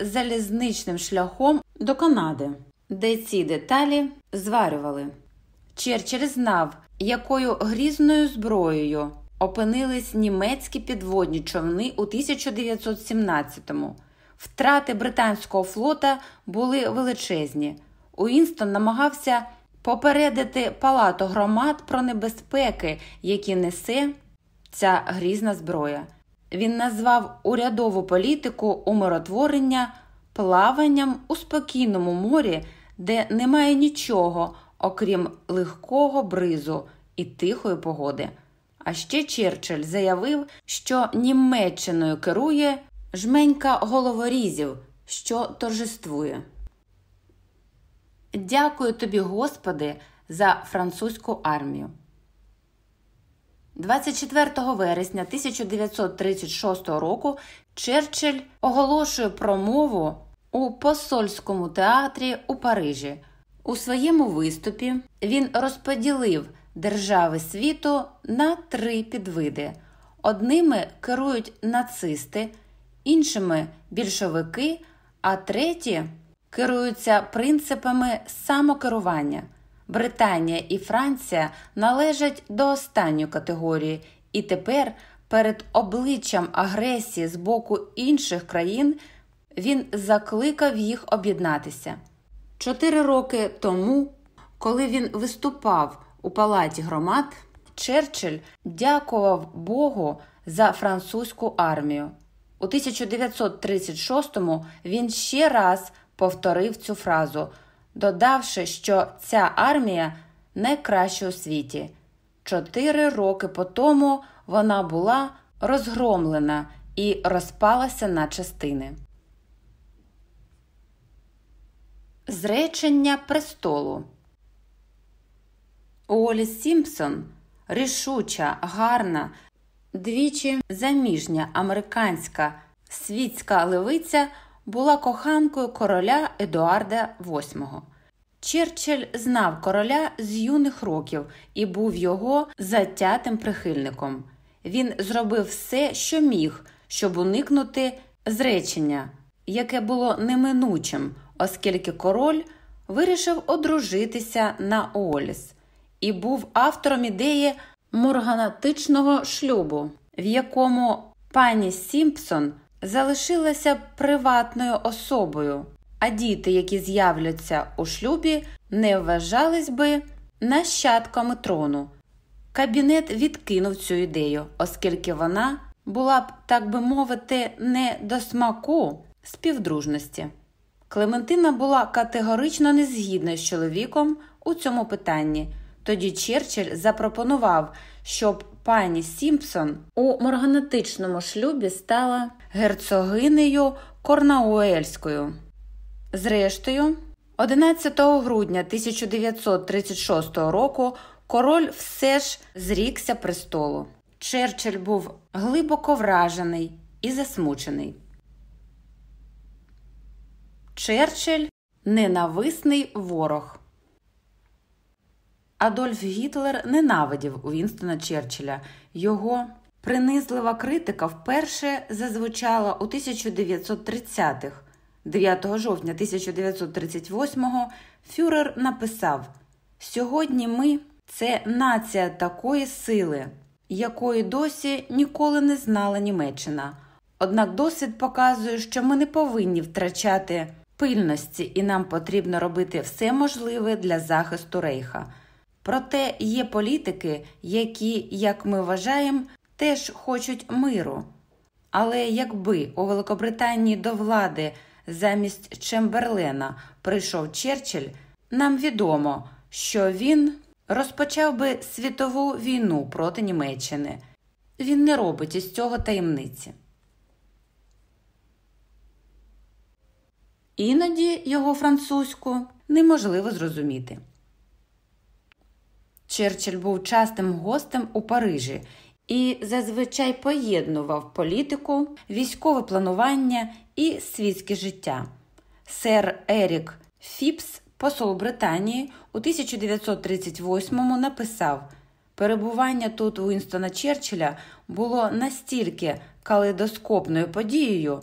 залізничним шляхом до Канади, де ці деталі зварювали. Черчилль знав, якою грізною зброєю опинились німецькі підводні човни у 1917-му. Втрати британського флота були величезні. Уінстон намагався попередити палату громад про небезпеки, які несе ця грізна зброя. Він назвав урядову політику умиротворення плаванням у спокійному морі, де немає нічого, окрім легкого бризу і тихої погоди. А ще Черчилль заявив, що Німеччиною керує жменька головорізів, що торжествує. Дякую тобі, Господи, за французьку армію. 24 вересня 1936 року Черчилль оголошує промову у посольському театрі у Парижі. У своєму виступі він розподілив держави світу на три підвиди: одними керують нацисти, іншими більшовики, а треті керуються принципами самокерування. Британія і Франція належать до останньої категорії, і тепер перед обличчям агресії з боку інших країн він закликав їх об'єднатися. Чотири роки тому, коли він виступав у палаті громад, Черчилль дякував Богу за французьку армію. У 1936-му він ще раз повторив цю фразу, додавши, що ця армія найкраща у світі. Чотири роки по тому вона була розгромлена і розпалася на частини. Зречення престолу Олі Сімпсон рішуча, гарна, двічі заміжня американська світська левиця була коханкою короля Едуарда VIII. Черчилль знав короля з юних років і був його затятим прихильником. Він зробив все, що міг, щоб уникнути зречення, яке було неминучим, оскільки король вирішив одружитися на Оліс і був автором ідеї морганатичного шлюбу, в якому пані Сімпсон залишилася приватною особою, а діти, які з'являться у шлюбі, не вважались би нащадками трону. Кабінет відкинув цю ідею, оскільки вона була б, так би мовити, не до смаку співдружності. Клементина була категорично незгідна з чоловіком у цьому питанні. Тоді Черчилль запропонував, щоб пані Сімпсон у морганатичному шлюбі стала герцогинею Корнауельською. Зрештою, 11 грудня 1936 року король все ж зрікся престолу. Черчилль був глибоко вражений і засмучений. Черчилль ненависний ворог. Адольф Гітлер ненавидів Вінстона Черчилля. Його принизлива критика вперше зазвучала у 1930-х. 9 жовтня 1938-го Фюрер написав: Сьогодні ми це нація такої сили, якої досі ніколи не знала Німеччина. Однак досвід показує, що ми не повинні втрачати пильності, і нам потрібно робити все можливе для захисту рейха. Проте є політики, які, як ми вважаємо, теж хочуть миру. Але якби у Великобританії до влади замість Чемберлена прийшов Черчилль, нам відомо, що він розпочав би світову війну проти Німеччини. Він не робить із цього таємниці. Іноді його французьку неможливо зрозуміти. Черчилль був частим гостем у Парижі і зазвичай поєднував політику, військове планування і світське життя. Сер Ерік Фіпс, посол Британії, у 1938-му написав: перебування тут Уінстона Черчилля було настільки калейдоскопною подією,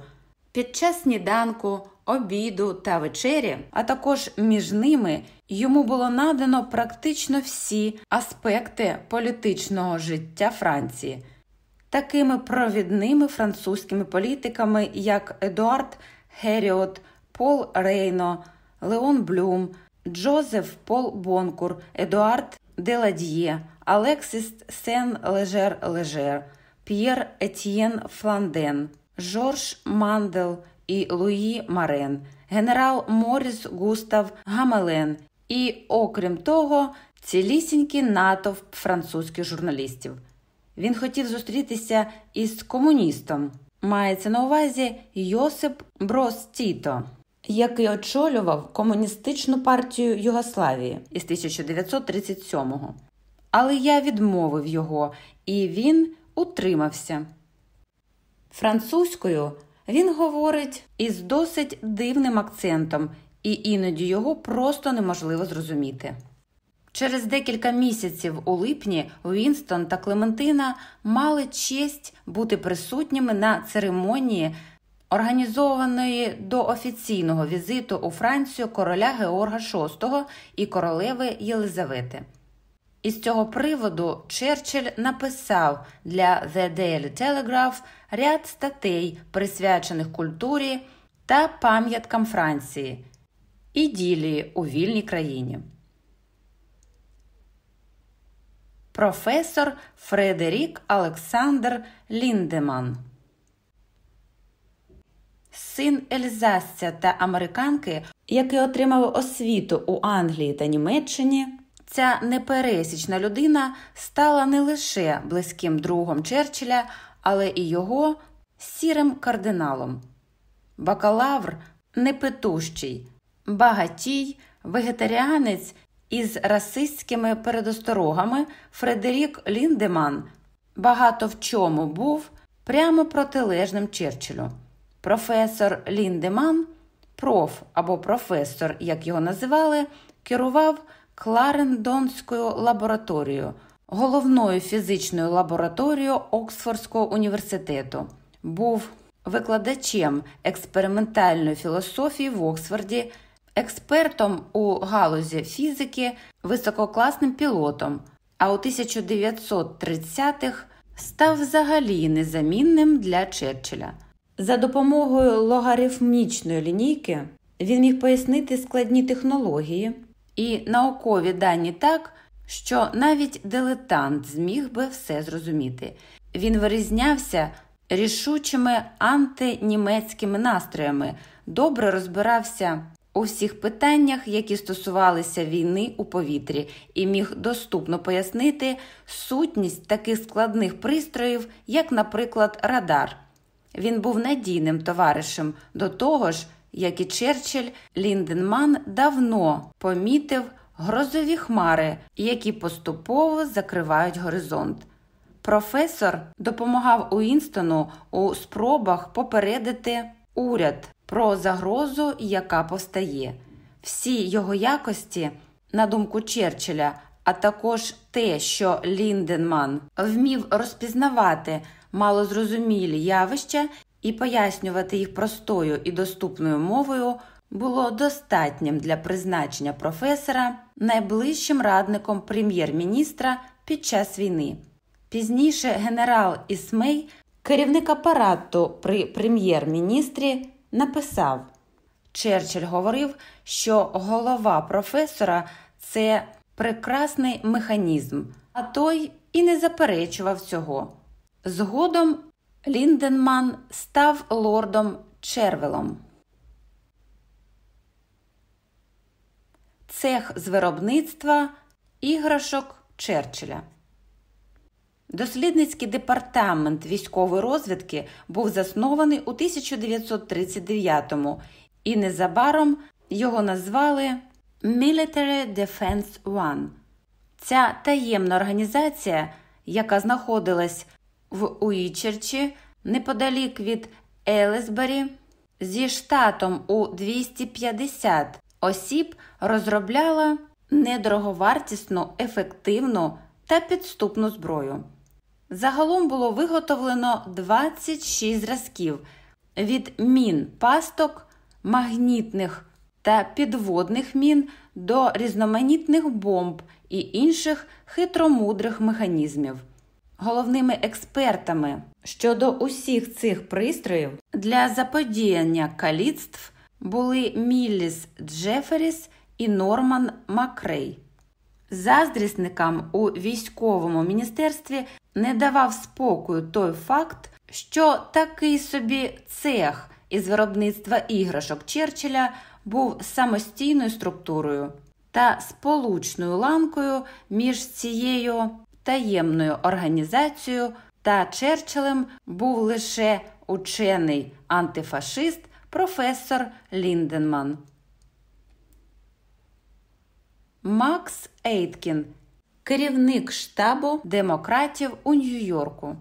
Під час сніданку, обіду та вечері, а також між ними йому було надано практично всі аспекти політичного життя Франції, такими провідними французькими політиками, як Едуард Геріот, Пол Рейно, Леон Блюм, Джозеф Пол Бонкур, Едуард Деладьє, Алексіс Сен Лежер Лежер, П'єр Етьєн Фланден, Жорж Мандел і Луї Марен, генерал Моріс Густав Гамелен і, окрім того, цілісінький натовп французьких журналістів. Він хотів зустрітися із комуністом. Мається на увазі Йосип Броз Тіто, який очолював комуністичну партію Югославії із 1937-го. Але я відмовив його, і він утримався. Французькою він говорить із досить дивним акцентом, і іноді його просто неможливо зрозуміти. Через декілька місяців у липні Вінстон та Клементина мали честь бути присутніми на церемонії, організованої до офіційного візиту у Францію короля Георга VI і королеви Єлизавети. Із цього приводу Черчилль написав для The Daily Telegraph ряд статей, присвячених культурі та пам'яткам Франції, іділії у вільній країні. Професор Фредерік Олександр Ліндеман, син Ельзасця та американки, який отримав освіту у Англії та Німеччині. Ця непересічна людина стала не лише близьким другом Черчилля, але і його сірим кардиналом. Бакалавр непетущий, багатій, вегетаріанець із расистськими передосторогами Фредерік Ліндеман багато в чому був прямо протилежним Черчиллю. Професор Ліндеман, проф або професор, як його називали, керував Кларендонською лабораторією, головною фізичною лабораторією Оксфордського університету, був викладачем експериментальної філософії в Оксфорді, експертом у галузі фізики, висококласним пілотом, а у 1930-х став взагалі незамінним для Черчилля. За допомогою логарифмічної лінійки він міг пояснити складні технології і наукові дані так, що навіть дилетант зміг би все зрозуміти. Він вирізнявся рішучими антинімецькими настроями, добре розбирався у всіх питаннях, які стосувалися війни у повітрі, і міг доступно пояснити сутність таких складних пристроїв, як, наприклад, радар. Він був надійним товаришем до того ж, як і Черчилль, Лінденман давно помітив грозові хмари, які поступово закривають горизонт. Професор допомагав Уінстону у спробах попередити уряд про загрозу, яка повстає. Всі його якості, на думку Черчилля, а також те, що Лінденман вмів розпізнавати малозрозумілі явища і пояснювати їх простою і доступною мовою, було достатнім для призначення професора найближчим радником прем'єр-міністра під час війни. Пізніше генерал Ісмей, керівник апарату при прем'єр-міністрі, написав Черчилль говорив, що голова професора це прекрасний механізм, а той і не заперечував цього. Згодом Лінденман став лордом Червелом. Цех з виробництва іграшок Черчилля. Дослідницький департамент військової розвідки був заснований у 1939-му і незабаром його назвали Military Defense One. Ця таємна організація, яка знаходилась в Уічерчі неподалік від Елесбері, зі штатом у 250 осіб розробляла недороговартісну, ефективну та підступну зброю. Загалом було виготовлено 26 зразків, від мін пасток, магнітних та підводних мін до різноманітних бомб і інших хитромудрих механізмів. Головними експертами щодо усіх цих пристроїв для заподіяння каліцтв були Мілліс Джеферіс і Норман Макрей. Заздрісникам у військовому міністерстві не давав спокою той факт, що такий собі цех із виробництва іграшок Черчилля був самостійною структурою та сполучною ланкою між цією таємною організацією та Черчиллем був лише учений антифашист професор Лінденман. Макс Ейткін, керівник штабу демократів у Нью-Йорку.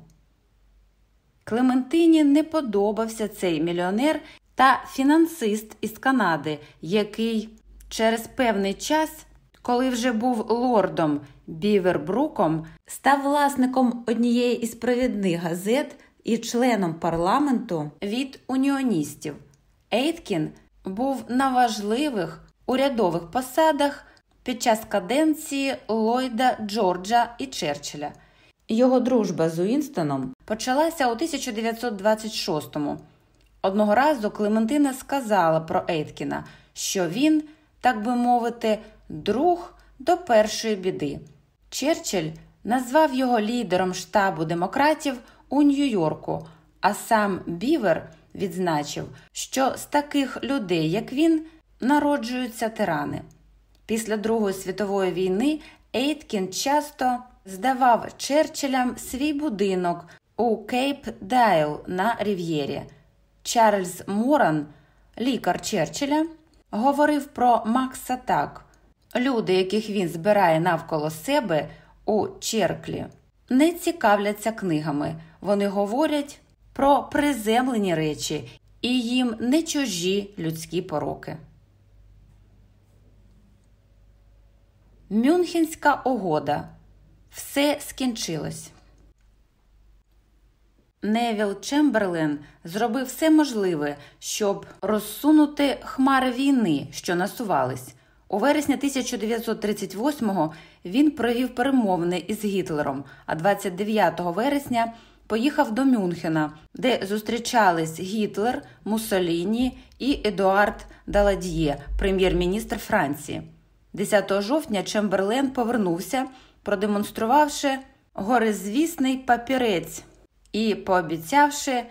Клементині не подобався цей мільйонер та фінансист із Канади, який через певний час, коли вже був лордом Бівербруком, став власником однієї із провідних газет і членом парламенту від уніоністів. Ейткін був на важливих урядових посадах під час каденції Ллойда Джорджа і Черчилля. Його дружба з Уінстоном почалася у 1926-му. Одного разу Клементина сказала про Ейткіна, що він, так би мовити, друг до першої біди. Черчилль назвав його лідером штабу демократів у Нью-Йорку, а сам Бівер відзначив, що з таких людей, як він, народжуються тирани. Після Другої світової війни Ейткін часто здавав Черчиллям свій будинок у Кап-д'Ай на Рів'єрі. Чарльз Моран, лікар Черчилля, говорив про Макса так: люди, яких він збирає навколо себе у Черклі, не цікавляться книгами. Вони говорять про приземлені речі і їм не чужі людські пороки. Мюнхенська угода. Все скінчилось. Невіл Чемберлен зробив все можливе, щоб розсунути хмари війни, що насувались. У вересні 1938-го він провів перемовини із Гітлером, а 29 вересня поїхав до Мюнхена, де зустрічались Гітлер, Муссоліні і Едуард Даладьє, прем'єр-міністр Франції. 10 жовтня Чемберлен повернувся, продемонструвавши горизвісний папірець і пообіцявши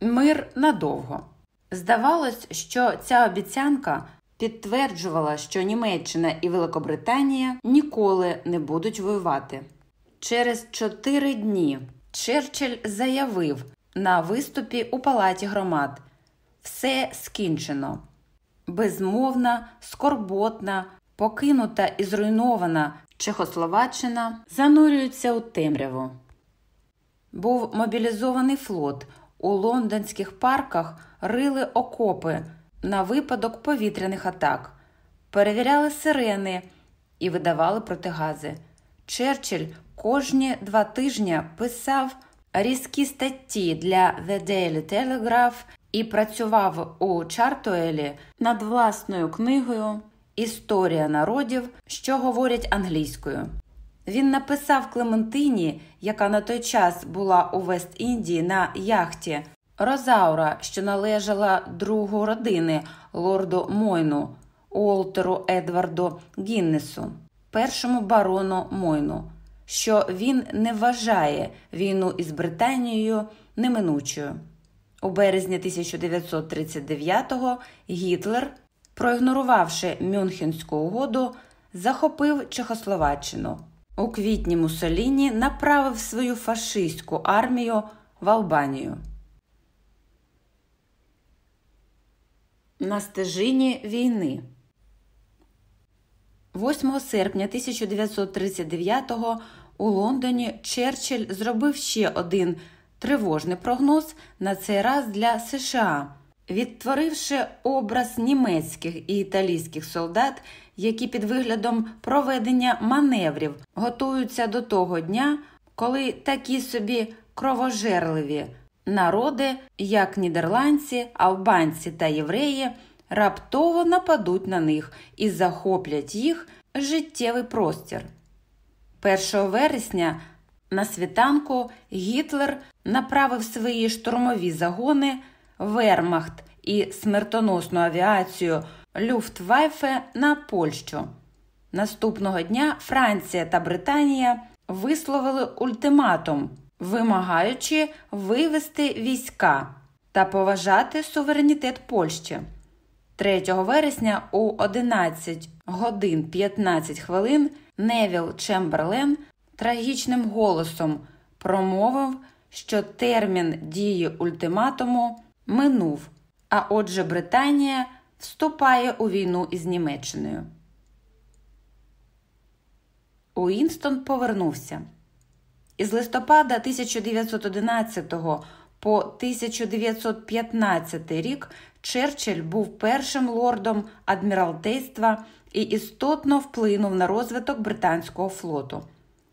мир надовго. Здавалось, що ця обіцянка підтверджувала, що Німеччина і Великобританія ніколи не будуть воювати. Через чотири дні Черчилль заявив на виступі у Палаті громад: все скінчено. Безмовна, скорботна, покинута і зруйнована Чехословаччина занурюється у темряву. Був мобілізований флот. У лондонських парках рили окопи на випадок повітряних атак, перевіряли сирени і видавали протигази. Черчилль кожні два тижні писав різкі статті для The Daily Telegraph і працював у Чартуелі над власною книгою Історія народів, що говорять англійською. Він написав Клементині, яка на той час була у Вест-Індії на яхті Розаура, що належала другу родини лорду Мойну, Уолтеру Едварду Гіннесу, першому барону Мойну, що він не вважає війну із Британією неминучою. У березні 1939-го Гітлер, проігнорувавши Мюнхенську угоду, захопив Чехословаччину. У квітні Муссоліні направив свою фашистську армію в Албанію. На стежині війни 8 серпня 1939-го у Лондоні Черчилль зробив ще один тривожний прогноз на цей раз для США, відтворивши образ німецьких і італійських солдат, які під виглядом проведення маневрів готуються до того дня, коли такі собі кровожерливі народи, як нідерландці, албанці та євреї, раптово нападуть на них і захоплять їх життєвий простір. 1 вересня на світанку Гітлер направив свої штурмові загони, Вермахт і смертоносну авіацію Люфтвайфе на Польщу. Наступного дня Франція та Британія висловили ультиматум, вимагаючи вивести війська та поважати суверенітет Польщі. 3 вересня у 11 годин 15 хвилин Невіл Чемберлен трагічним голосом промовив, що термін дії ультиматуму минув, а отже, Британія вступає у війну із Німеччиною. Уінстон повернувся. Із листопада 1911 по 1915 рік Черчилль був першим лордом адміралтейства і істотно вплинув на розвиток британського флоту.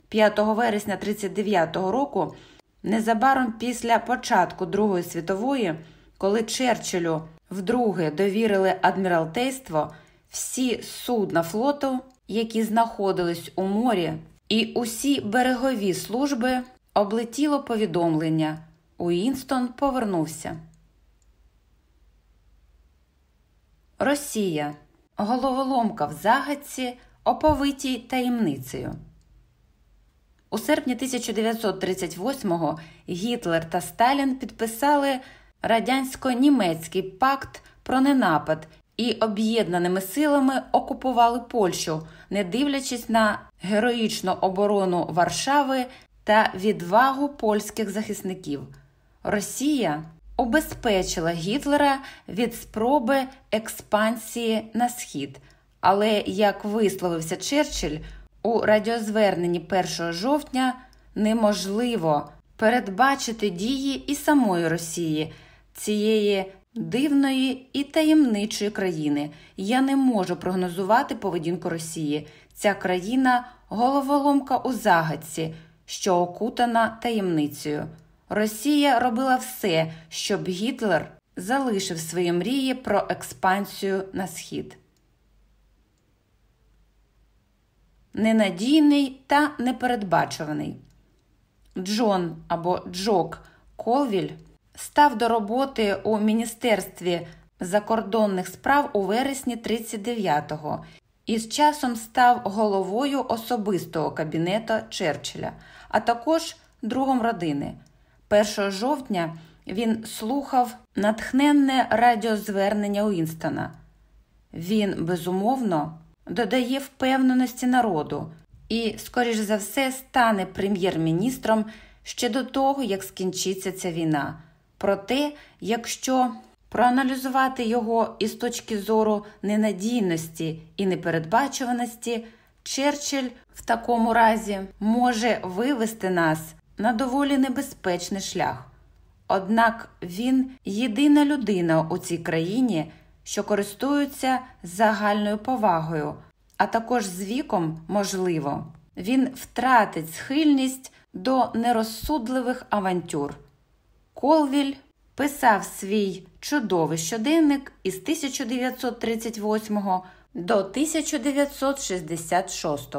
5 вересня 1939 року, незабаром після початку Другої світової, коли Черчиллю вдруге довірили адміралтейство, всі судна флоту, які знаходились у морі, і усі берегові служби облетіло повідомлення. Уінстон повернувся. Росія головоломка в загадці, оповитій таємницею. У серпні 1938-го Гітлер та Сталін підписали радянсько-німецький пакт про ненапад і об'єднаними силами окупували Польщу, не дивлячись на героїчну оборону Варшави та відвагу польських захисників. Росія убезпечила Гітлера від спроби експансії на схід. Але, як висловився Черчилль, у радіозверненні 1 жовтня неможливо передбачити дії і самої Росії, цієї дивної і таємничої країни. Я не можу прогнозувати поведінку Росії. Ця країна головоломка у загадці, що окутана таємницею. Росія робила все, щоб Гітлер залишив свої мрії про експансію на схід. Ненадійний та непередбачуваний. Джон або Джок Колвіль став до роботи у Міністерстві закордонних справ у вересні 39-го і з часом став головою особистого кабінету Черчилля, а також другом родини. 1 жовтня він слухав натхненне радіозвернення Уінстона. Він, безумовно, додає впевненості народу і, скоріш за все, стане прем'єр-міністром ще до того, як скінчиться ця війна. Проте, якщо проаналізувати його із точки зору ненадійності і непередбачуваності, Черчилль в такому разі може вивести нас на доволі небезпечний шлях. Однак він єдина людина у цій країні, що користується загальною повагою, а також з віком, можливо, він втратить схильність до нерозсудливих авантюр. Колвіль писав свій чудовий щоденник із 1938 до 1966.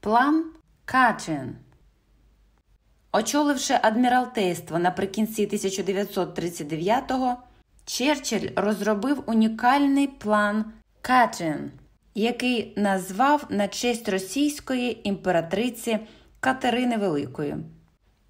План Качин Очоливши адміралтейство наприкінці 1939-го, Черчилль розробив унікальний план Качин, який назвав на честь російської імператриці Катерини Великої.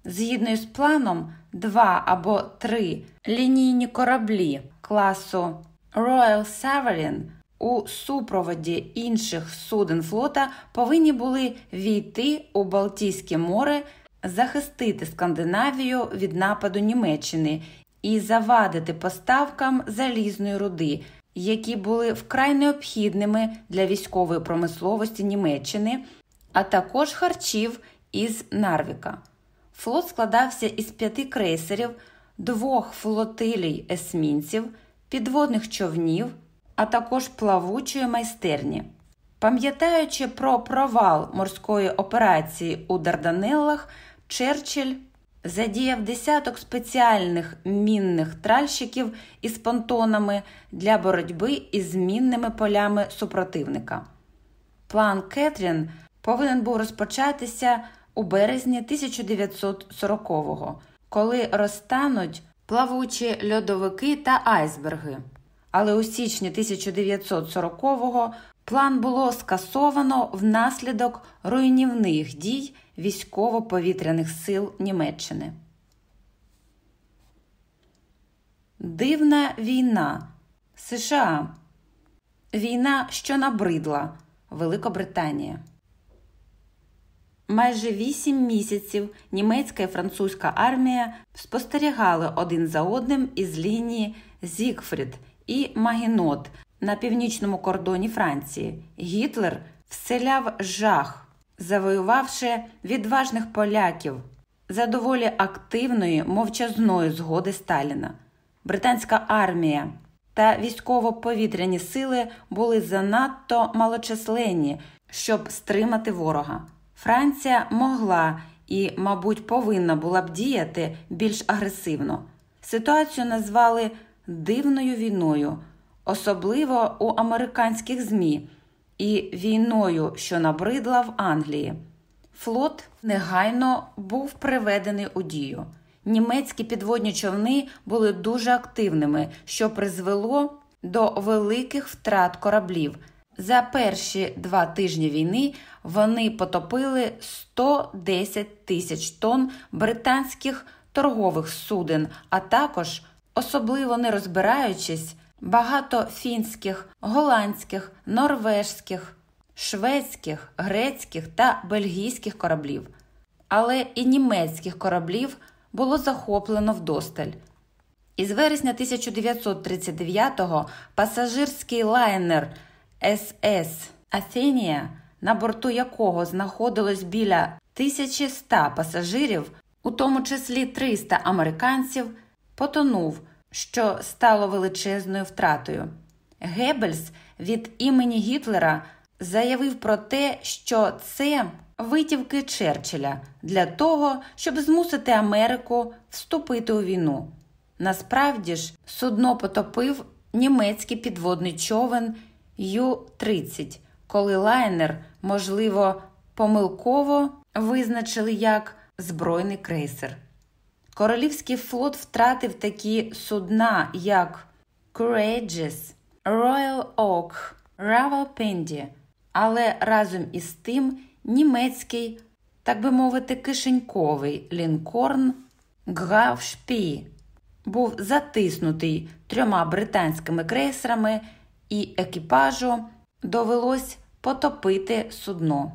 Згідно з планом, два або три лінійні кораблі класу Royal Sovereign у супроводі інших суден флота повинні були війти у Балтійське море, захистити Скандинавію від нападу Німеччини і завадити поставкам залізної руди, які були вкрай необхідними для військової промисловості Німеччини, а також харчів із Нарвіка. Флот складався із п'яти крейсерів, двох флотилій есмінців, підводних човнів, а також плавучої майстерні. Пам'ятаючи про провал морської операції у Дарданеллах, Черчилль задіяв десяток спеціальних мінних тральщиків із понтонами для боротьби із мінними полями супротивника. План Кетрін повинен був розпочатися у березні 1940-го, коли розтануть плавучі льодовики та айсберги. Але у січні 1940-го план було скасовано внаслідок руйнівних дій військово-повітряних сил Німеччини. Дивна війна США. Війна, що набридла Великобританія. Майже вісім місяців німецька і французька армія спостерігали один за одним із лінії Зігфрід і Магінот на північному кордоні Франції. Гітлер вселяв жах, завоювавши відважних поляків за доволі активної мовчазної згоди Сталіна. Британська армія та військово-повітряні сили були занадто малочисленні, щоб стримати ворога. Франція могла і, мабуть, повинна була б діяти більш агресивно. Ситуацію назвали дивною війною, особливо у американських ЗМІ, і війною, що набридла в Англії. Флот негайно був приведений у дію. Німецькі підводні човни були дуже активними, що призвело до великих втрат кораблів. За перші два тижні війни вони потопили 110 тисяч тонн британських торгових суден, а також, особливо не розбираючись, багато фінських, голландських, норвежських, шведських, грецьких та бельгійських кораблів. Але і німецьких кораблів було захоплено вдосталь. Із вересня 1939-го пасажирський лайнер СС Афенія, на борту якого знаходилось біля 1100 пасажирів, у тому числі 300 американців, потонув, що стало величезною втратою. Геббельс від імені Гітлера заявив про те, що це витівки Черчилля для того, щоб змусити Америку вступити у війну. Насправді ж, судно потопив німецький підводний човен Ю-30, коли лайнер, можливо, помилково визначили як збройний крейсер. Королівський флот втратив такі судна, як Courageous, Royal Oak, Равалпенді, але разом із тим німецький, так би мовити, кишеньковий лінкорн Графшпі був затиснутий трьома британськими крейсерами, і екіпажу довелось потопити судно.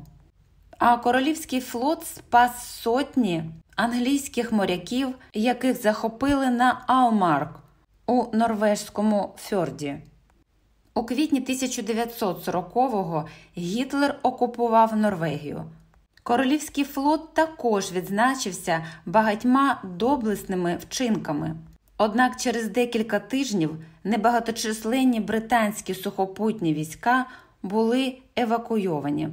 А королівський флот спас сотні англійських моряків, яких захопили на Аумарк у норвежському фьорді. У квітні 1940-го Гітлер окупував Норвегію. Королівський флот також відзначився багатьма доблесними вчинками. Однак через декілька тижнів небагаточисленні британські сухопутні війська були евакуйовані.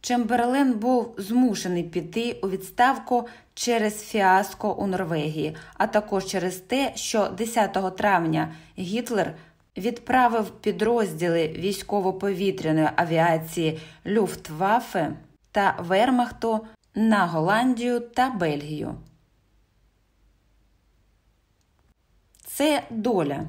Чемберлен був змушений піти у відставку через фіаско у Норвегії, а також через те, що 10 травня Гітлер відправив підрозділи військово-повітряної авіації Люфтваффе та Вермахту на Голландію та Бельгію. Це доля.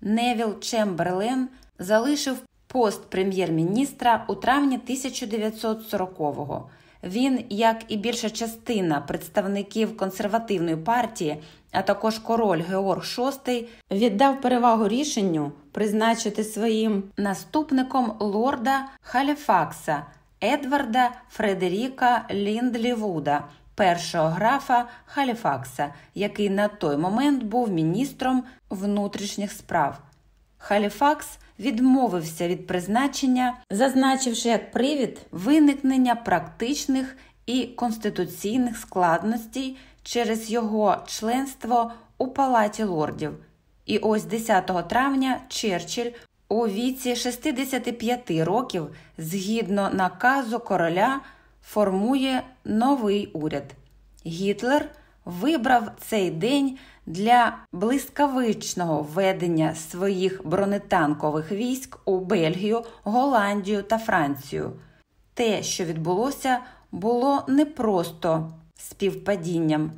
Невіл Чемберлен залишив пост прем'єр-міністра у травні 1940-го. Він, як і більша частина представників консервативної партії, а також король Георг VI, віддав перевагу рішенню призначити своїм наступником лорда Халіфакса Едварда Фредеріка Ліндлівуда, першого графа Халіфакса, який на той момент був міністром внутрішніх справ. Халіфакс відмовився від призначення, зазначивши як привід виникнення практичних і конституційних складностей через його членство у Палаті лордів. І ось 10 травня Черчилль у віці 65 років, згідно наказу короля, формує новий уряд. Гітлер вибрав цей день для блискавичного введення своїх бронетанкових військ у Бельгію, Голландію та Францію. Те, що відбулося, було не просто співпадінням.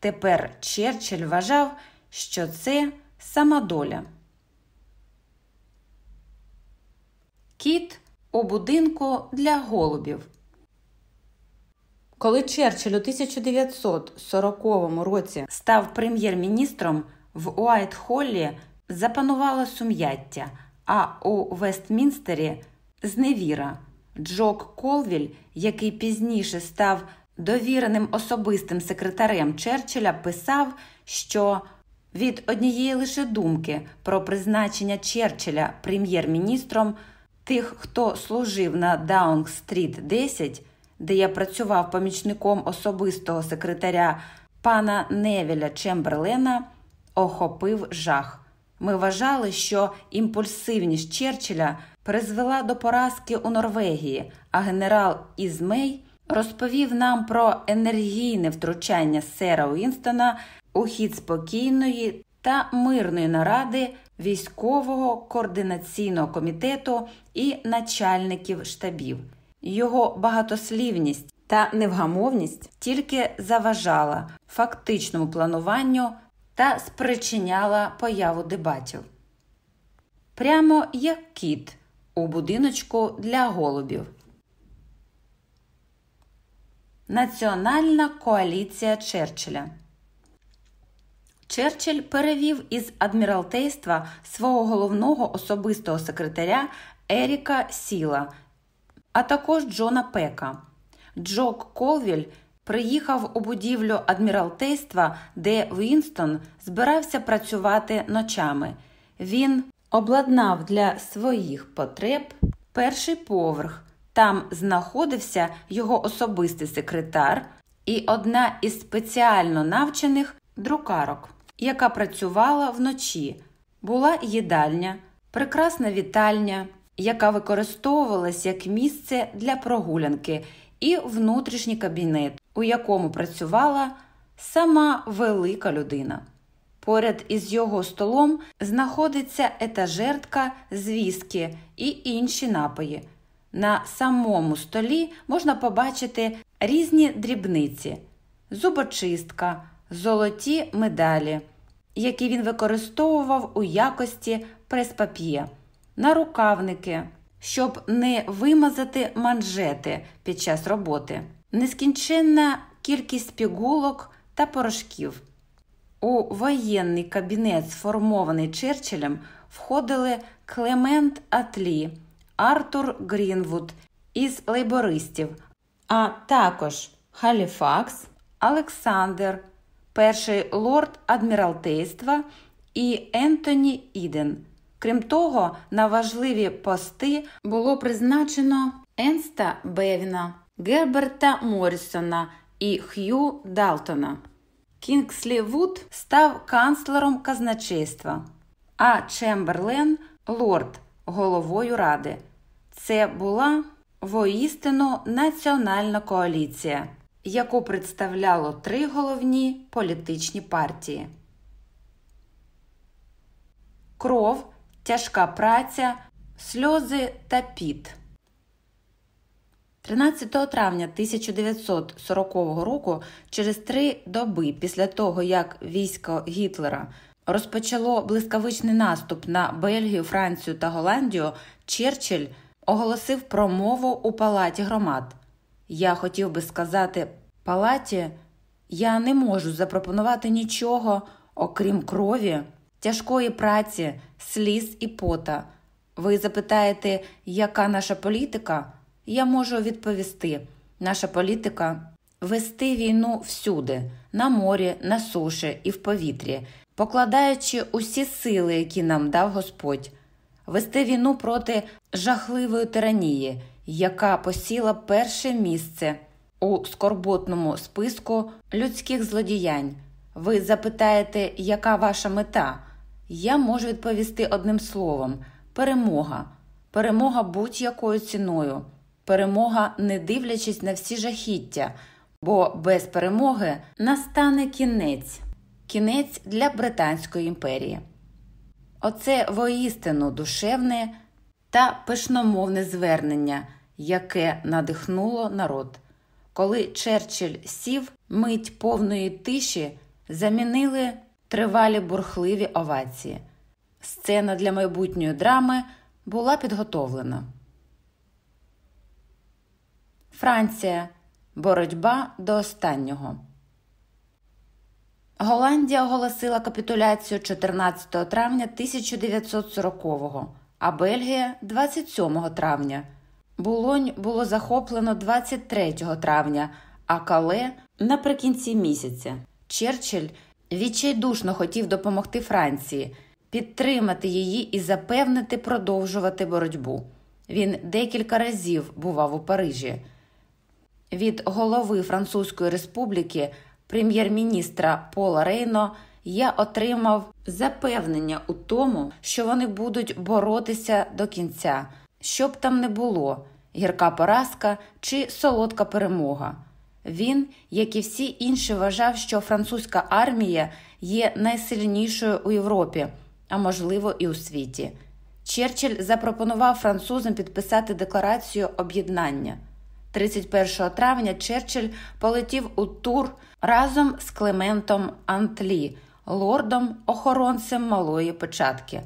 Тепер Черчилль вважав, що це сама доля. Кіт у будинку для голубів. Коли Черчилль у 1940 році став прем'єр-міністром, в Уайт-Холлі запанувало сум'яття, а у Вестмінстері зневіра. Джок Колвіль, який пізніше став довіреним особистим секретарем Черчилля, писав, що від однієї лише думки про призначення Черчилля прем'єр-міністром тих, хто служив на Даунг-стріт 10, де я працював помічником особистого секретаря пана Невіля Чемберлена, охопив жах. Ми вважали, що імпульсивність Черчилля призвела до поразки у Норвегії, а генерал Ізмей розповів нам про енергійне втручання сера Уінстона у хід спокійної та мирної наради військового координаційного комітету і начальників штабів. Його багатослівність та невгамовність тільки заважала фактичному плануванню та спричиняла появу дебатів. Прямо як кіт у будиночку для голубів. Національна коаліція Черчилля Черчилль перевів із адміралтейства свого головного особистого секретаря Еріка Сіла, а також Джона Пека. Джок Колвіль приїхав у будівлю адміралтейства, де Вінстон збирався працювати ночами. Він обладнав для своїх потреб перший поверх. Там знаходився його особистий секретар і одна із спеціально навчених друкарок, яка працювала вночі. Була їдальня, прекрасна вітальня, яка використовувалась як місце для прогулянки, і внутрішній кабінет, у якому працювала сама велика людина. Поряд із його столом знаходиться етажертка з віскі і інші напої. На самому столі можна побачити різні дрібниці, зубочистка, золоті медалі, які він використовував у якості прес-пап'є, нарукавники, щоб не вимазати манжети під час роботи, нескінченна кількість пігулок та порошків. У воєнний кабінет, сформований Черчиллем, входили Клемент Атлі, Артур Грінвуд із лейбористів, а також Халіфакс, Олександр, перший лорд адміралтейства і Ентоні Іден. Крім того, на важливі пости було призначено Ернеста Бевіна, Герберта Моррісона і Х'ю Далтона. Кінгслі Вуд став канцлером казначейства, а Чемберлен лорд головою ради. Це була воістину національна коаліція, яку представляло три головні політичні партії. Кров, тяжка праця, сльози та піт. 13 травня 1940 року, через три доби після того, як військо Гітлера розпочало блискавичний наступ на Бельгію, Францію та Голландію, Черчилль оголосив промову у палаті громад. Я хотів би сказати палаті, я не можу запропонувати нічого, окрім крові, тяжкої праці, сліз і пота. Ви запитаєте, яка наша політика? Я можу відповісти: наша політика вести війну всюди, на морі, на суші і в повітрі, покладаючи усі сили, які нам дав Господь, вести війну проти жахливої тиранії, яка посіла перше місце у скорботному списку людських злодіянь. Ви запитаєте, яка ваша мета? Я можу відповісти одним словом: перемога, перемога будь-якою ціною, перемога, не дивлячись на всі жахіття, бо без перемоги настане кінець, кінець для Британської імперії. Оце воістину душевне та пишномовне звернення, яке надихнуло народ. Коли Черчилль сів, мить повної тиші замінили тривалі бурхливі овації. Сцена для майбутньої драми була підготовлена. Франція. Боротьба до останнього. Голландія оголосила капітуляцію 14 травня 1940-го, а Бельгія 27 травня. Булонь було захоплено 23 травня, а Кале наприкінці місяця. Черчилль відчайдушно хотів допомогти Франції, підтримати її і запевнити продовжувати боротьбу. Він декілька разів бував у Парижі. Від голови Французької республіки, прем'єр-міністра Пола Рейно, я отримав запевнення у тому, що вони будуть боротися до кінця, щоб там не було гірка поразка чи солодка перемога. Він, як і всі інші, вважав, що французька армія є найсильнішою у Європі, а можливо, і у світі. Черчилль запропонував французам підписати декларацію об'єднання. 31 травня Черчилль полетів у тур разом з Клементом Антлі, лордом охоронцем малої початки,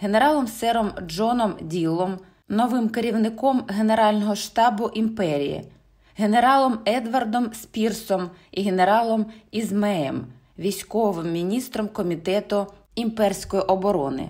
генералом сером Джоном Ділом, новим керівником Генерального штабу імперії, генералом Едвардом Спірсом і генералом Ізмеєм, військовим міністром комітету імперської оборони.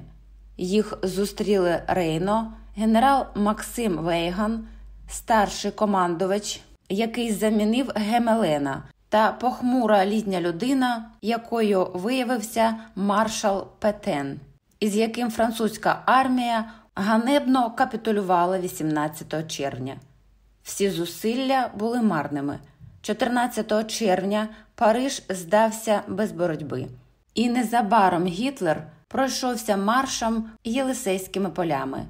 Їх зустріли Рейно, генерал Максим Вейган старший командувач, який замінив Гемелена, та похмура літня людина, якою виявився маршал Петен, із яким французька армія ганебно капітулювала 18 червня. Всі зусилля були марними. 14 червня Париж здався без боротьби, і незабаром Гітлер пройшовся маршем Єлисейськими полями.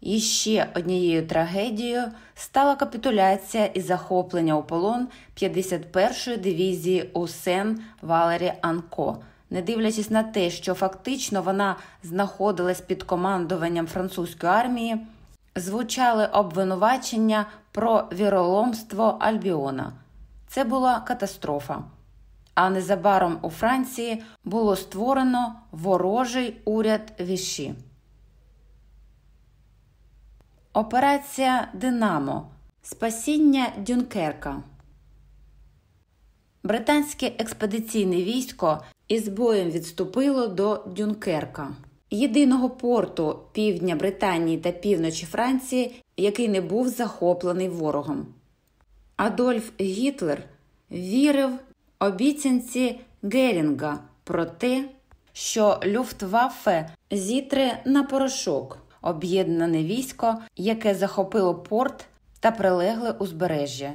І ще однією трагедією стала капітуляція і захоплення у полон 51-ї дивізії у Сен Валері Анко, не дивлячись на те, що фактично вона знаходилась під командуванням французької армії, звучали обвинувачення про віроломство Альбіона. Це була катастрофа. А незабаром у Франції було створено ворожий уряд віші. Операція Динамо. Спасіння Дюнкерка. Британське експедиційне військо із боєм відступило до Дюнкерка, єдиного порту півдня Британії та півночі Франції, який не був захоплений ворогом. Адольф Гітлер вірив обіцянці Герінга про те, що Люфтваффе зітре на порошок об'єднане військо, яке захопило порт та прилегле узбережжя.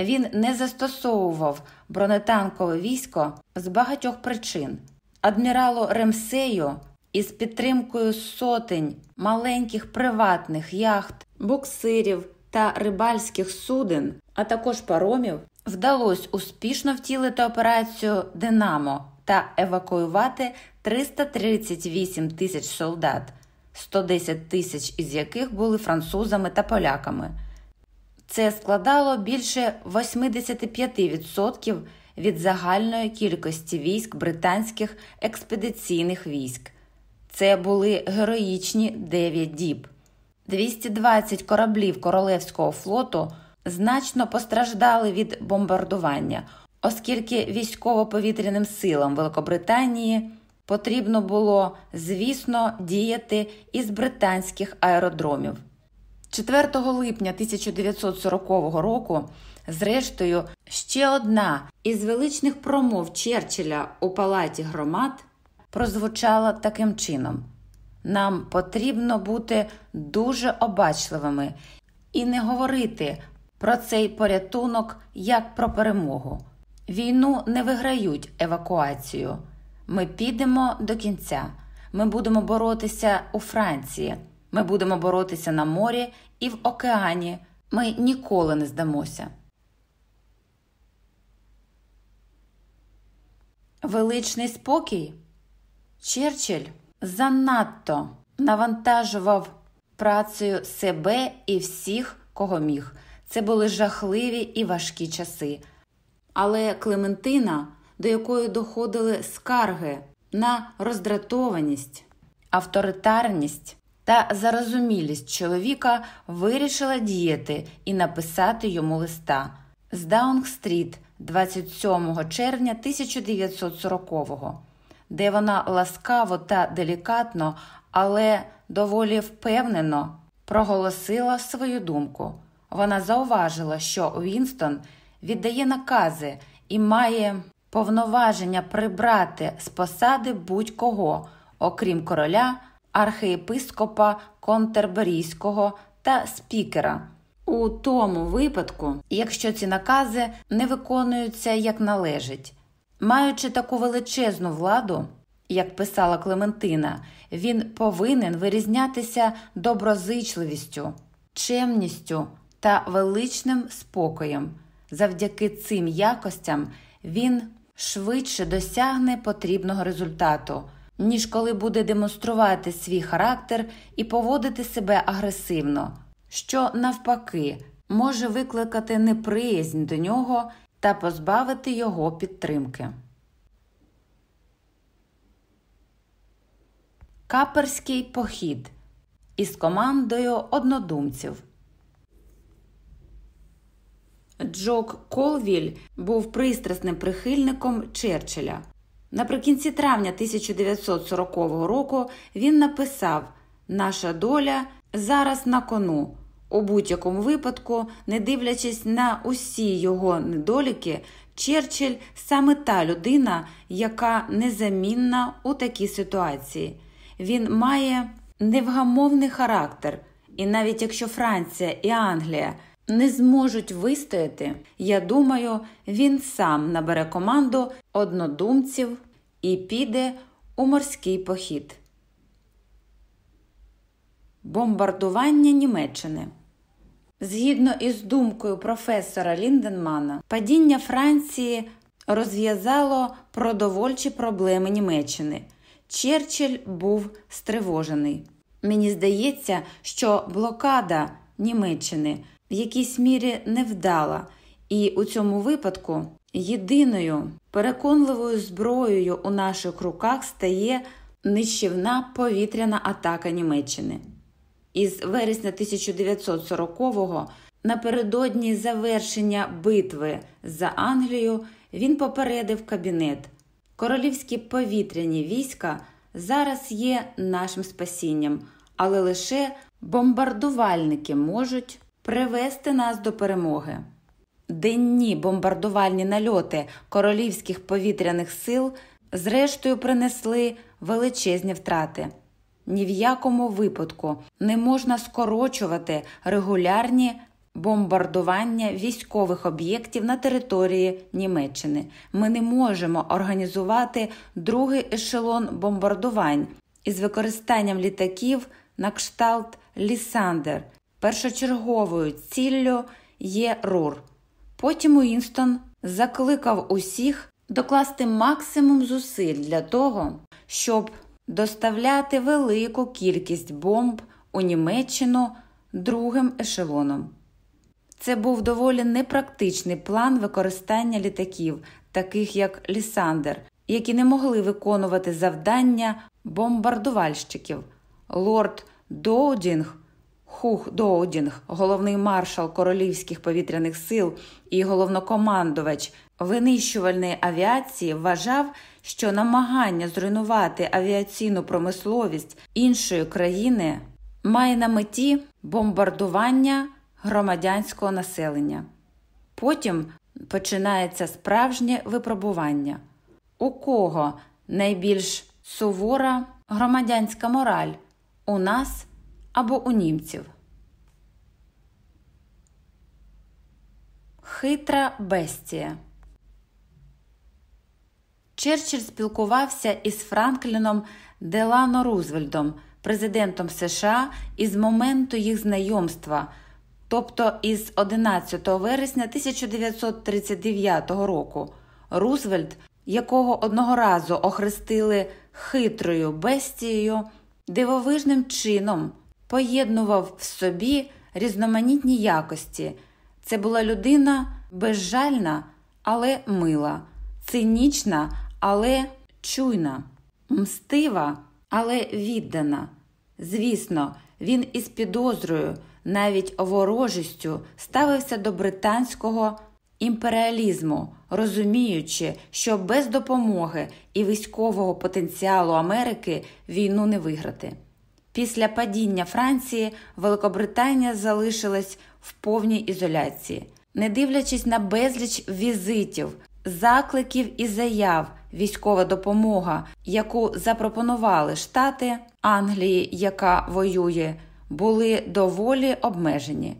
Він не застосовував бронетанкове військо з багатьох причин. Адміралу Ремсею із підтримкою сотень маленьких приватних яхт, буксирів та рибальських суден, а також паромів, вдалося успішно втілити операцію Динамо та евакуювати 338 тисяч солдат. 110 тисяч із яких були французами та поляками. Це складало більше 85% від загальної кількості військ британських експедиційних військ. Це були героїчні 9 діб. 220 кораблів Королевського флоту значно постраждали від бомбардування, оскільки військово-повітряним силам Великобританії потрібно було, звісно, діяти із британських аеродромів. 4 липня 1940 року, зрештою, ще одна із величних промов Черчилля у палаті громад прозвучала таким чином: нам потрібно бути дуже обачливими і не говорити про цей порятунок як про перемогу. Війну не виграють евакуацію. Ми підемо до кінця. Ми будемо боротися у Франції. Ми будемо боротися на морі і в океані. Ми ніколи не здамося. величний спокій. Черчилль занадто навантажував працею себе і всіх, кого міг. Це були жахливі і важкі часи. Але Клементина, до якої доходили скарги на роздратованість, авторитарність та зарозумілість чоловіка, вирішила діяти і написати йому листа з Даунг-стріт 27 червня 1940-го, де вона ласкаво та делікатно, але доволі впевнено проголосила свою думку. Вона зауважила, що Вінстон віддає накази і має повноваження прибрати з посади будь-кого, окрім короля, архієпископа Контерберійського та спікера. У тому випадку, якщо ці накази не виконуються як належить. Маючи таку величезну владу, як писала Клементина, він повинен вирізнятися доброзичливістю, чемністю та величним спокоєм. Завдяки цим якостям він швидше досягне потрібного результату, ніж коли буде демонструвати свій характер і поводити себе агресивно, що навпаки може викликати неприязнь до нього та позбавити його підтримки. Каперський похід із командою однодумців. Джок Колвіль був пристрасним прихильником Черчилля. Наприкінці травня 1940 року він написав Наша доля зараз на кону. У будь-якому випадку, не дивлячись на усі його недоліки, Черчилль саме та людина, яка незамінна у такій ситуації. Він має невгамовний характер, і навіть якщо Франція і Англія не зможуть вистояти, я думаю, він сам набере команду однодумців і піде у морський похід. Бомбардування Німеччини згідно із думкою професора Лінденмана, падіння Франції розв'язало продовольчі проблеми Німеччини. Черчилль був стривожений. Мені здається, що блокада Німеччини в якійсь мірі невдала, і у цьому випадку єдиною переконливою зброєю у наших руках стає нищівна повітряна атака Німеччини. Із вересня 1940-го напередодні завершення битви за Англію він попередив кабінет. Королівські повітряні війська зараз є нашим спасінням, але лише бомбардувальники можуть привести нас до перемоги. Денні бомбардувальні нальоти королівських повітряних сил зрештою принесли величезні втрати. Ні в якому випадку не можна скорочувати регулярні бомбардування військових об'єктів на території Німеччини. Ми не можемо організувати другий ешелон бомбардувань із використанням літаків на кшталт Лісандер. Першочерговою ціллю є Рур. Потім Уінстон закликав усіх докласти максимум зусиль для того, щоб доставляти велику кількість бомб у Німеччину другим ешелоном. Це був доволі непрактичний план використання літаків, таких як Лісандер, які не могли виконувати завдання бомбардувальщиків. Лорд Доудінг, Хух Доудінг, головний маршал королівських повітряних сил і головнокомандувач винищувальної авіації, вважав, що намагання зруйнувати авіаційну промисловість іншої країни має на меті бомбардування громадянського населення. Потім починається справжнє випробування, у кого найбільш сувора громадянська мораль у нас або у німців. Хитра бестія. Черчилль спілкувався із Франкліном Делано Рузвельдом, президентом США, із моменту їх знайомства, тобто із 11 вересня 1939 року. Рузвельт якого одного разу охрестили хитрою бестією, дивовижним чином поєднував в собі різноманітні якості. Це була людина безжальна, але мила, цинічна, але чуйна, мстива, але віддана. Звісно, він із підозрою, навіть ворожістю, ставився до британського імперіалізму, розуміючи, що без допомоги і військового потенціалу Америки війну не виграти. Після падіння Франції Великобританія залишилась в повній ізоляції, не дивлячись на безліч візитів, закликів і заяв, військова допомога, яку запропонували Штати Англії, яка воює, були доволі обмежені.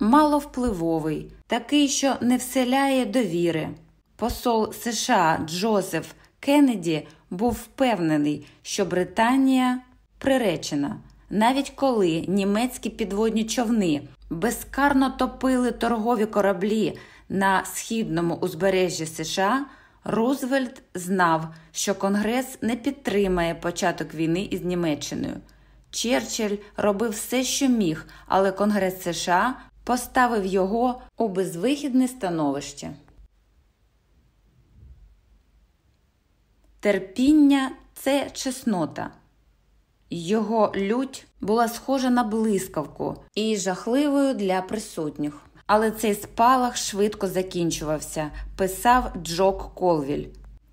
Маловпливовий, такий, що не вселяє довіри. Посол США Джозеф Кеннеді був впевнений, що Британія приречена, навіть коли німецькі підводні човни безкарно топили торгові кораблі на східному узбережжі США. Рузвельт знав, що Конгрес не підтримає початок війни із Німеччиною. Черчилль робив все, що міг, але Конгрес США поставив його у безвихідне становище. Терпіння це чеснота. Його лють була схожа на блискавку і жахливою для присутніх. Але цей спалах швидко закінчувався, писав Джок Колвіль.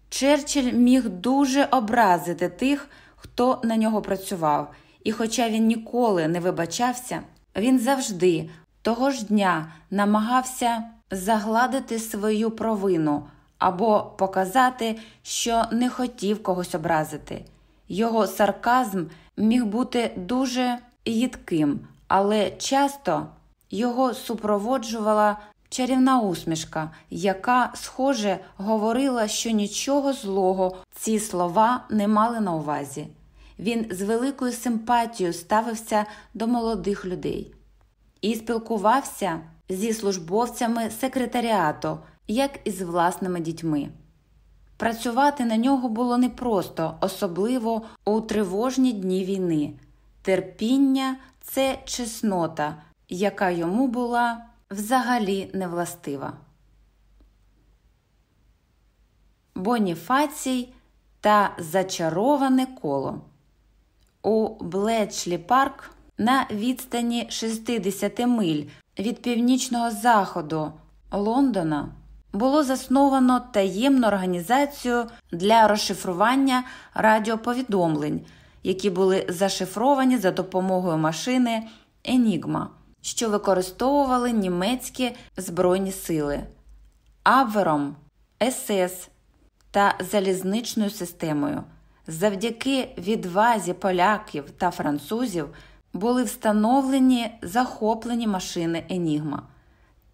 Черчилль міг дуже образити тих, хто на нього працював, і, хоча він ніколи не вибачався, він завжди того ж дня намагався загладити свою провину або показати, що не хотів когось образити. Його сарказм міг бути дуже їдким, але часто його супроводжувала чарівна усмішка, яка, схоже, говорила, що нічого злого ці слова не мали на увазі. Він з великою симпатією ставився до молодих людей і спілкувався зі службовцями секретаріату, як і з власними дітьми. Працювати на нього було непросто, особливо у тривожні дні війни. Терпіння це чеснота, яка йому була взагалі невластива. Боніфацій та зачароване коло у Блечлі Парк на відстані 60 миль від північного заходу Лондона було засновано таємну організацію для розшифрування радіоповідомлень, які були зашифровані за допомогою машини Енігма, що використовували німецькі збройні сили, Абвером, СС та залізничною системою. Завдяки відвазі поляків та французів були встановлені захоплені машини Енігма.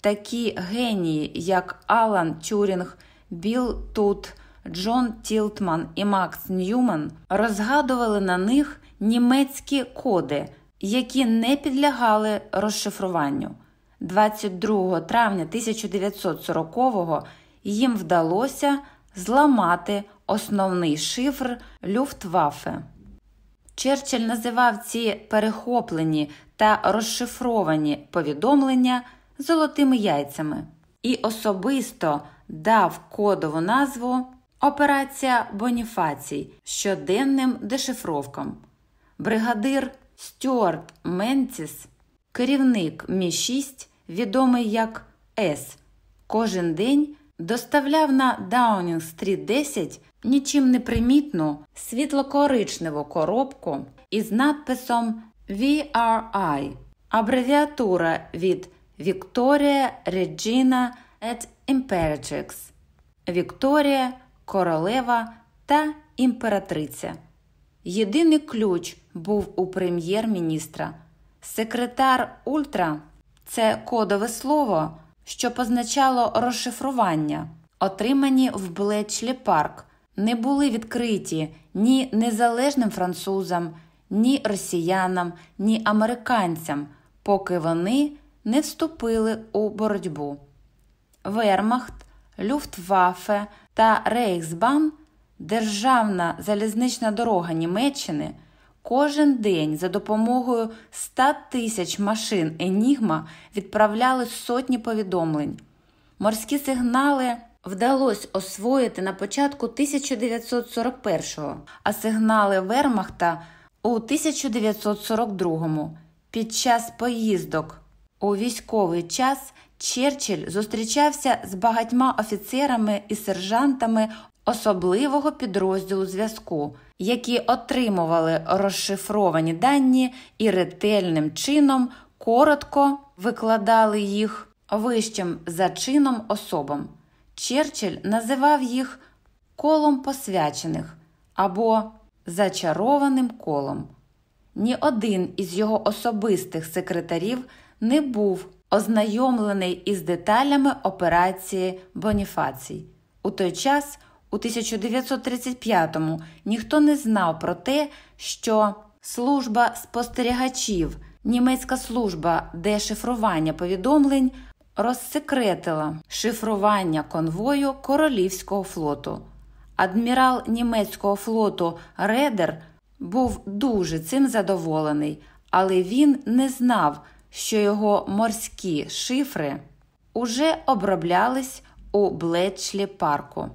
Такі генії, як Алан Тюрінг, Білл Тут, Джон Тілтман і Макс Ньюман, розгадували на них німецькі коди, які не підлягали розшифруванню. 22 травня 1940-го їм вдалося зламати основний шифр Люфтваффе. Черчилль називав ці перехоплені та розшифровані повідомлення золотими яйцями і особисто дав кодову назву Операція Боніфацій щоденним дешифровкам. Бригадир Стюарт Менціс, керівник Мі 6 відомий як С, кожен день доставляв на Даунінг Стріт 10 нічим не примітну світло-коричневу коробку із надписом VRI, абревіатура від Вікторія Реджіна et Imperatrix Вікторія, Королева та імператриця. Єдиний ключ був у прем'єр-міністра. Секретар Ультра це кодове слово, що позначало розшифрування, отримані в Блечлі Парк, не були відкриті ні незалежним французам, ні росіянам, ні американцям, поки вони не вступили у боротьбу. Вермахт, Люфтваффе та Рейхсбан, Державна залізнична дорога Німеччини, кожен день за допомогою 100 тисяч машин Енігма відправляли сотні повідомлень. Морські сигнали вдалося освоїти на початку 1941-го, а сигнали Вермахта у 1942-му. Під час поїздок у військовий час Черчилль зустрічався з багатьма офіцерами і сержантами особливого підрозділу зв'язку, які отримували розшифровані дані і ретельним чином коротко викладали їх вищим за чином особам. Черчилль називав їх колом посвячених або зачарованим колом. Ні один із його особистих секретарів не був ознайомлений із деталями операції Боніфацій. У той час, у 1935-му, ніхто не знав про те, що служба спостерігачів, німецька служба дешифрування повідомлень розсекретила шифрування конвою Королівського флоту. Адмірал німецького флоту Редер був дуже цим задоволений, але він не знав, що його морські шифри уже оброблялись у Блетчлі парку.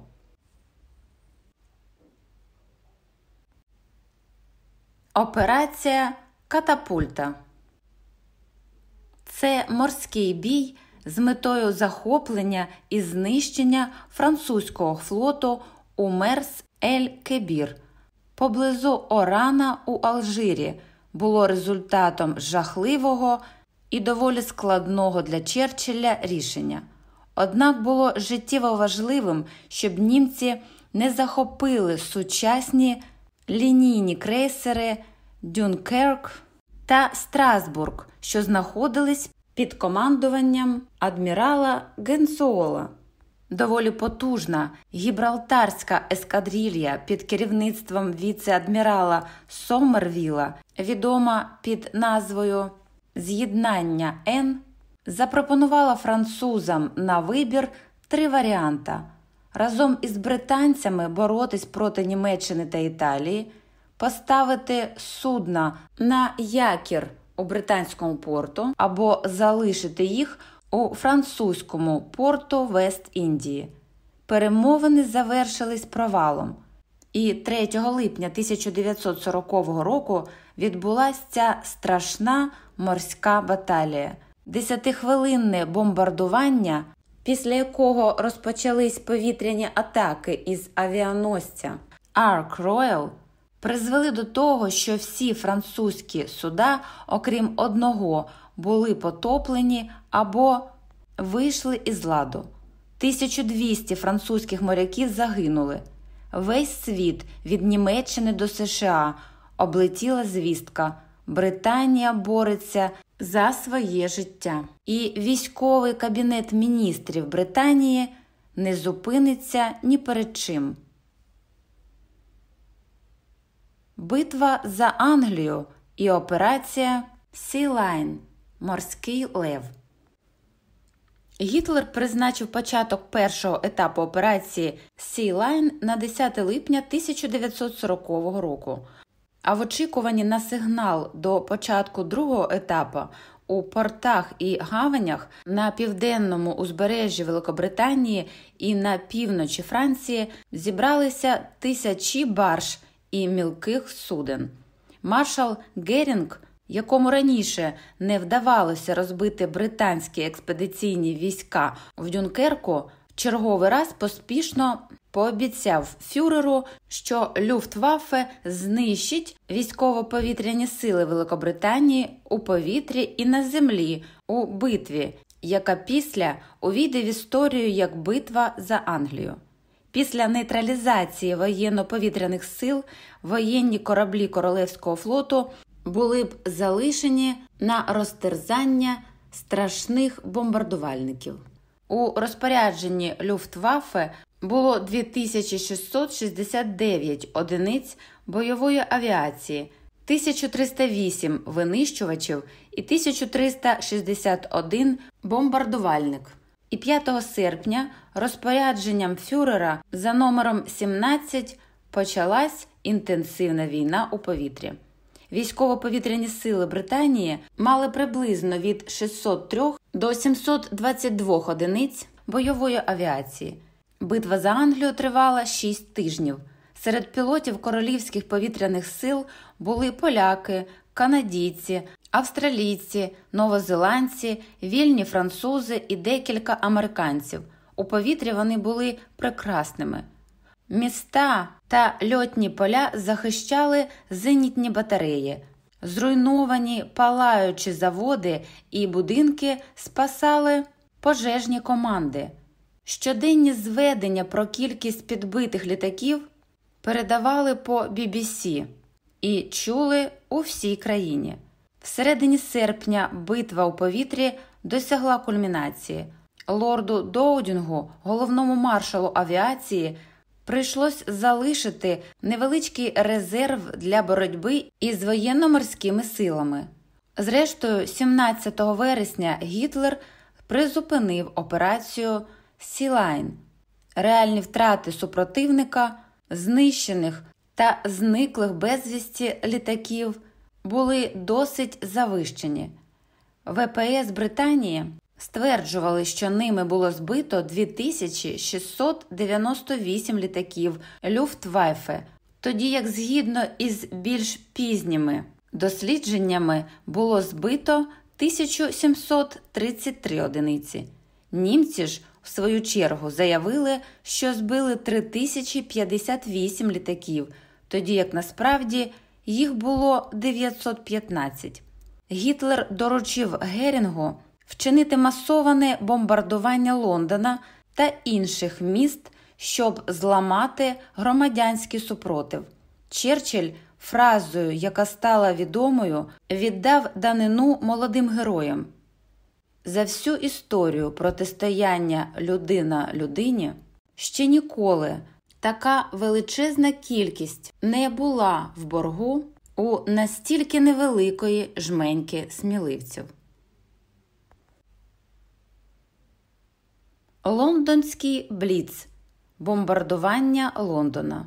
Операція Катапульта це морський бій з метою захоплення і знищення французького флоту у Мерс Ель Кебір поблизу Орана у Алжирі було результатом жахливого і доволі складного для Черчилля рішення. Однак було життєво важливим, щоб німці не захопили сучасні лінійні крейсери Дюнкерк та Страсбург, що знаходились під командуванням адмірала Генсуола. Доволі потужна гібралтарська ескадрилья під керівництвом віце-адмірала Сомервіла, відома під назвою З'єднання Н, запропонувала французам на вибір три варіанти разом із британцями боротись проти Німеччини та Італії, поставити судна на якір у британському порту або залишити їх у французькому порту Вест-Індії. Перемовини завершились провалом, і 3 липня 1940 року відбулася ця страшна морська баталія, десятихвилинне бомбардування, після якого розпочались повітряні атаки із авіаносця Ark Royal, призвели до того, що всі французькі суда, окрім одного, були потоплені або вийшли із ладу. 1200 французьких моряків загинули. Весь світ від Німеччини до США облетіла звістка. Британія бореться за своє життя. І військовий кабінет міністрів Британії не зупиниться ні перед чим. Битва за Англію і операція Sea Lion Морський Лев. Гітлер призначив початок першого етапу операції Sea Lion на 10 липня 1940 року. А в очікуванні на сигнал до початку другого етапу у портах і гаванях на південному узбережжі Великобританії і на півночі Франції зібралися тисячі барж і мілких суден. Маршал Герінг, якому раніше не вдавалося розбити британські експедиційні війська в Дюнкерку, черговий раз поспішно пообіцяв фюреру, що Люфтваффе знищить військово-повітряні сили Великобританії у повітрі і на землі у битві, яка після увійде в історію як битва за Англію. Після нейтралізації воєнно-повітряних сил воєнні кораблі Королевського флоту були б залишені на розтерзання страшних бомбардувальників. У розпорядженні Люфтваффе було 2669 одиниць бойової авіації, 1308 винищувачів і 1361 бомбардувальник. і 5 серпня розпорядженням фюрера за номером 17 почалась інтенсивна війна у повітрі. Військово-повітряні сили Британії мали приблизно від 603 до 722 одиниць бойової авіації. Битва за Англію тривала 6 тижнів. Серед пілотів королівських повітряних сил були поляки, канадійці, австралійці, новозеландці, вільні французи і декілька американців. У повітрі вони були прекрасними. Міста та льотні поля захищали зенітні батареї, зруйновані палаючі заводи і будинки спасали пожежні команди. Щоденні зведення про кількість підбитих літаків передавали по BBC і чули у всій країні. Всередині серпня битва у повітрі досягла кульмінації. Лорду Доудінгу, головному маршалу авіації, прийшлось залишити невеличкий резерв для боротьби із воєнно-морськими силами. Зрештою, 17 вересня Гітлер призупинив операцію Sea Lion. Реальні втрати супротивника, знищених та зниклих безвісті літаків були досить завищені. ВПС Британії стверджували, що ними було збито 2698 літаків Люфтвайфе, тоді як згідно із більш пізніми дослідженнями було збито 1733 одиниці. Німці ж, в свою чергу, заявили, що збили 3058 літаків, тоді як насправді їх було 915. Гітлер доручив Герінгу вчинити масоване бомбардування Лондона та інших міст, щоб зламати громадянський супротив. Черчилль фразою, яка стала відомою, віддав данину молодим героям. За всю історію протистояння людина людині ще ніколи така величезна кількість не була в боргу у настільки невеликої жменьки сміливців. Лондонський Бліц Бомбардування Лондона.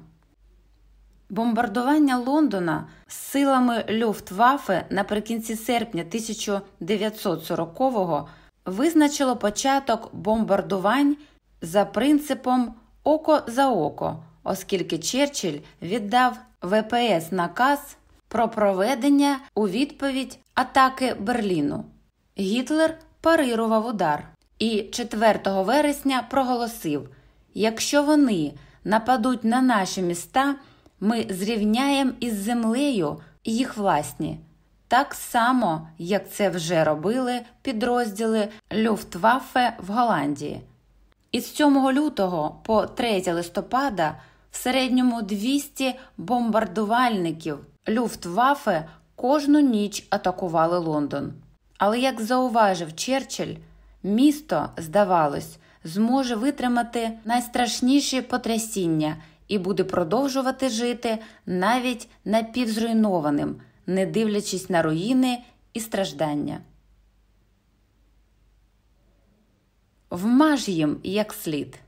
Бомбардування Лондона силами Люфтваффе наприкінці серпня 1940-го визначило початок бомбардувань за принципом око за око, оскільки Черчилль віддав ВПС наказ про проведення у відповідь атаки Берліну. Гітлер парирував удар і 4 вересня проголосив: якщо вони нападуть на наші міста, ми зрівняємо із землею їх власні. Так само, як це вже робили підрозділи Люфтваффе в Голландії. Із 7 лютого по 3 листопада в середньому 200 бомбардувальників Люфтваффе кожну ніч атакували Лондон. Але, як зауважив Черчилль, місто, здавалось, зможе витримати найстрашніші потрясіння і буде продовжувати жити навіть напівзруйнованим, не дивлячись на руїни і страждання. Вмаж їм як слід.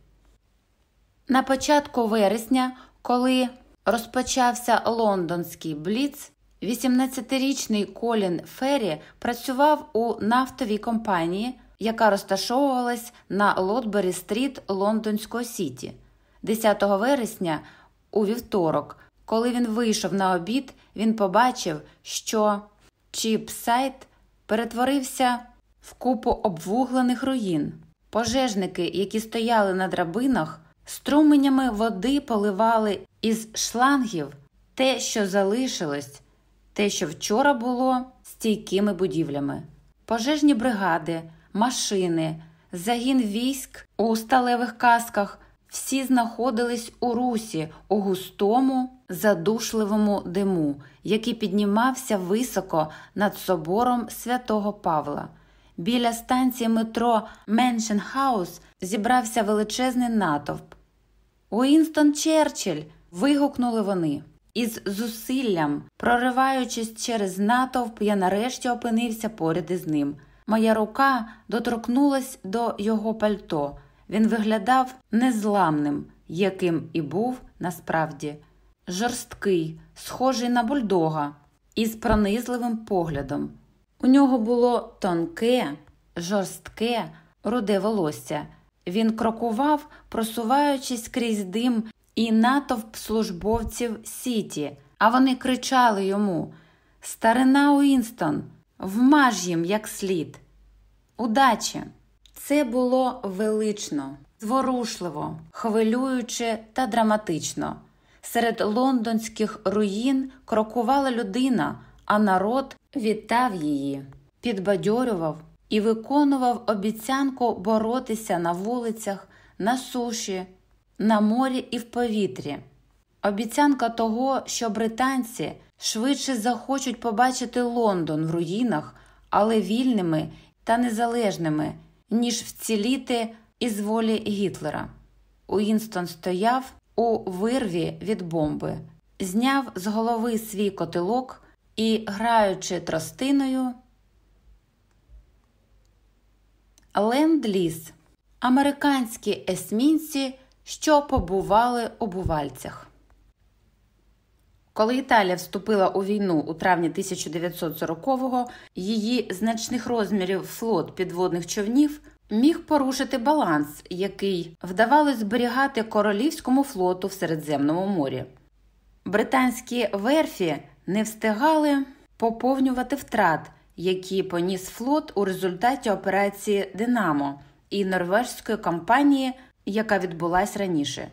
На початку вересня, коли розпочався лондонський бліц, 18-річний Колін Феррі працював у нафтовій компанії, яка розташовувалась на Лотбері Стріт Лондонського Сіті. 10 вересня, у вівторок, коли він вийшов на обід, він побачив, що Чіпсайт перетворився в купу обвуглених руїн. Пожежники, які стояли на драбинах, струменями води поливали із шлангів те, що залишилось, те, що вчора було стійкими будівлями, пожежні бригади, машини, загін військ у сталевих касках. Всі знаходились у русі у густому, задушливому диму, який піднімався високо над собором святого Павла. Біля станції метро Меншенхаус зібрався величезний натовп. Уінстон Черчилль! вигукнули вони. Із зусиллям, прориваючись через натовп, я нарешті опинився поряд із ним. Моя рука доторкнулась до його пальто. Він виглядав незламним, яким і був насправді жорсткий, схожий на бульдога, із пронизливим поглядом. У нього було тонке, жорстке, руде волосся. Він крокував, просуваючись крізь дим і натовп службовців Сіті, а вони кричали йому Старина Уінстон, вмаж їм як слід. Удачі! Це було велично, зворушливо, хвилююче та драматично. Серед лондонських руїн крокувала людина, а народ вітав її, підбадьорював і виконував обіцянку боротися на вулицях, на суші, на морі і в повітрі. Обіцянка того, що британці швидше захочуть побачити Лондон в руїнах, але вільними та незалежними, ніж вціліти із волі Гітлера. Уінстон стояв у вирві від бомби, зняв з голови свій котелок і, граючи тростиною, Ленд-ліз американські есмінці, що побували у бувальцях. Коли Італія вступила у війну у травні 1940-го, її значних розмірів флот підводних човнів міг порушити баланс, який вдавалось зберігати королівському флоту в Середземному морі. Британські верфі не встигали поповнювати втрат, які поніс флот у результаті операції Динамо і норвежської кампанії, яка відбулася раніше.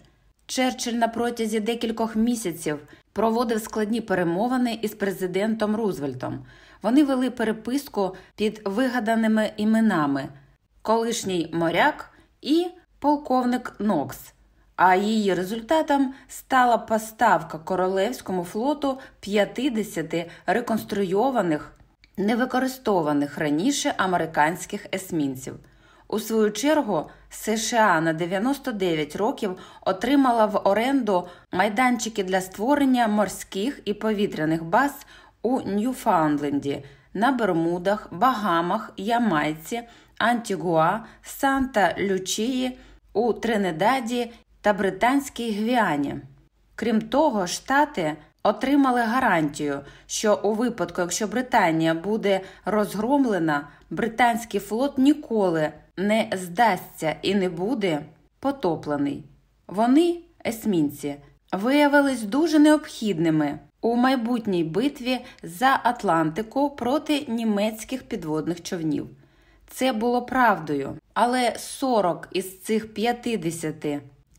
Черчилль на протязі декількох місяців проводив складні перемовини із президентом Рузвельтом. Вони вели переписку під вигаданими іменами колишній моряк і полковник Нокс. А її результатом стала поставка королевському флоту 50 реконструйованих, невикористованих раніше американських есмінців. У свою чергу, США на 99 років отримала в оренду майданчики для створення морських і повітряних баз у Ньюфаундленді, на Бермудах, Багамах, Ямайці, Антігуа, Санта Лючії, у Тринедаді та Британській Гвіані. Крім того, штати отримали гарантію, що у випадку, якщо Британія буде розгромлена, британський флот ніколи не здасться і не буде потоплений. Вони, есмінці, виявились дуже необхідними у майбутній битві за Атлантику проти німецьких підводних човнів. Це було правдою, але 40 із цих 50,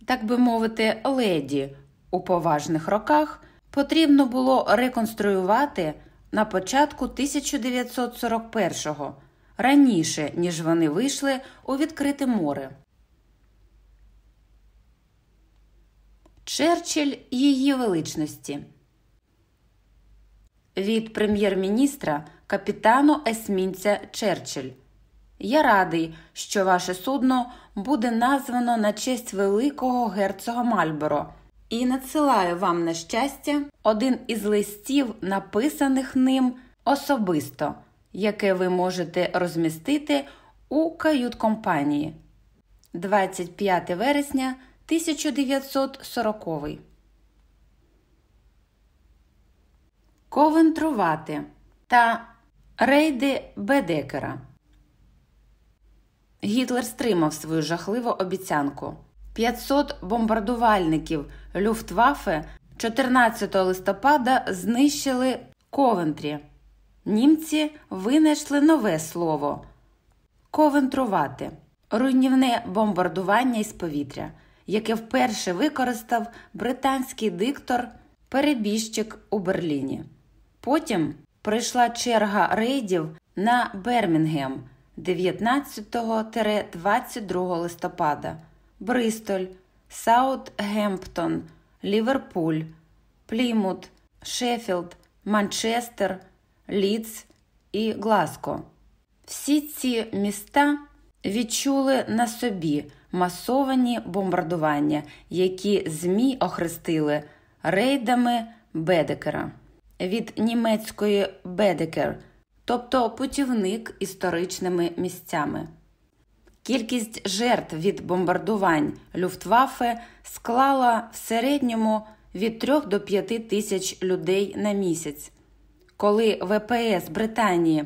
так би мовити, леді у поважних роках потрібно було реконструювати на початку 1941-го, раніше ніж вони вийшли у відкрите море. Черчилль її величності від прем'єр-міністра капітану Есмінця Черчилль. Я радий, що ваше судно буде названо на честь великого герцога Мальборо і надсилаю вам на щастя один із листів, написаних ним особисто, яке ви можете розмістити у кают-компанії 25 вересня 1940 Ковентрувати та рейди Бедекера. Гітлер стримав свою жахливу обіцянку. 500 бомбардувальників Люфтваффе 14 листопада знищили Ковентрі. Німці винайшли нове слово ковентрувати руйнівне бомбардування із повітря, яке вперше використав британський диктор перебіжчик у Берліні. Потім прийшла черга рейдів на Бермінгем 19-22 листопада. Бристоль, Саутгемптон, Ліверпуль, Плімут, Шеффілд, Манчестер, Лідс і Глазго. Всі ці міста відчули на собі масовані бомбардування, які ЗМІ охрестили рейдами Бедекера від німецької Бедекер тобто путівник історичними місцями. Кількість жертв від бомбардувань Люфтваффе склала в середньому від 3 до 5 тисяч людей на місяць. Коли ВПС Британії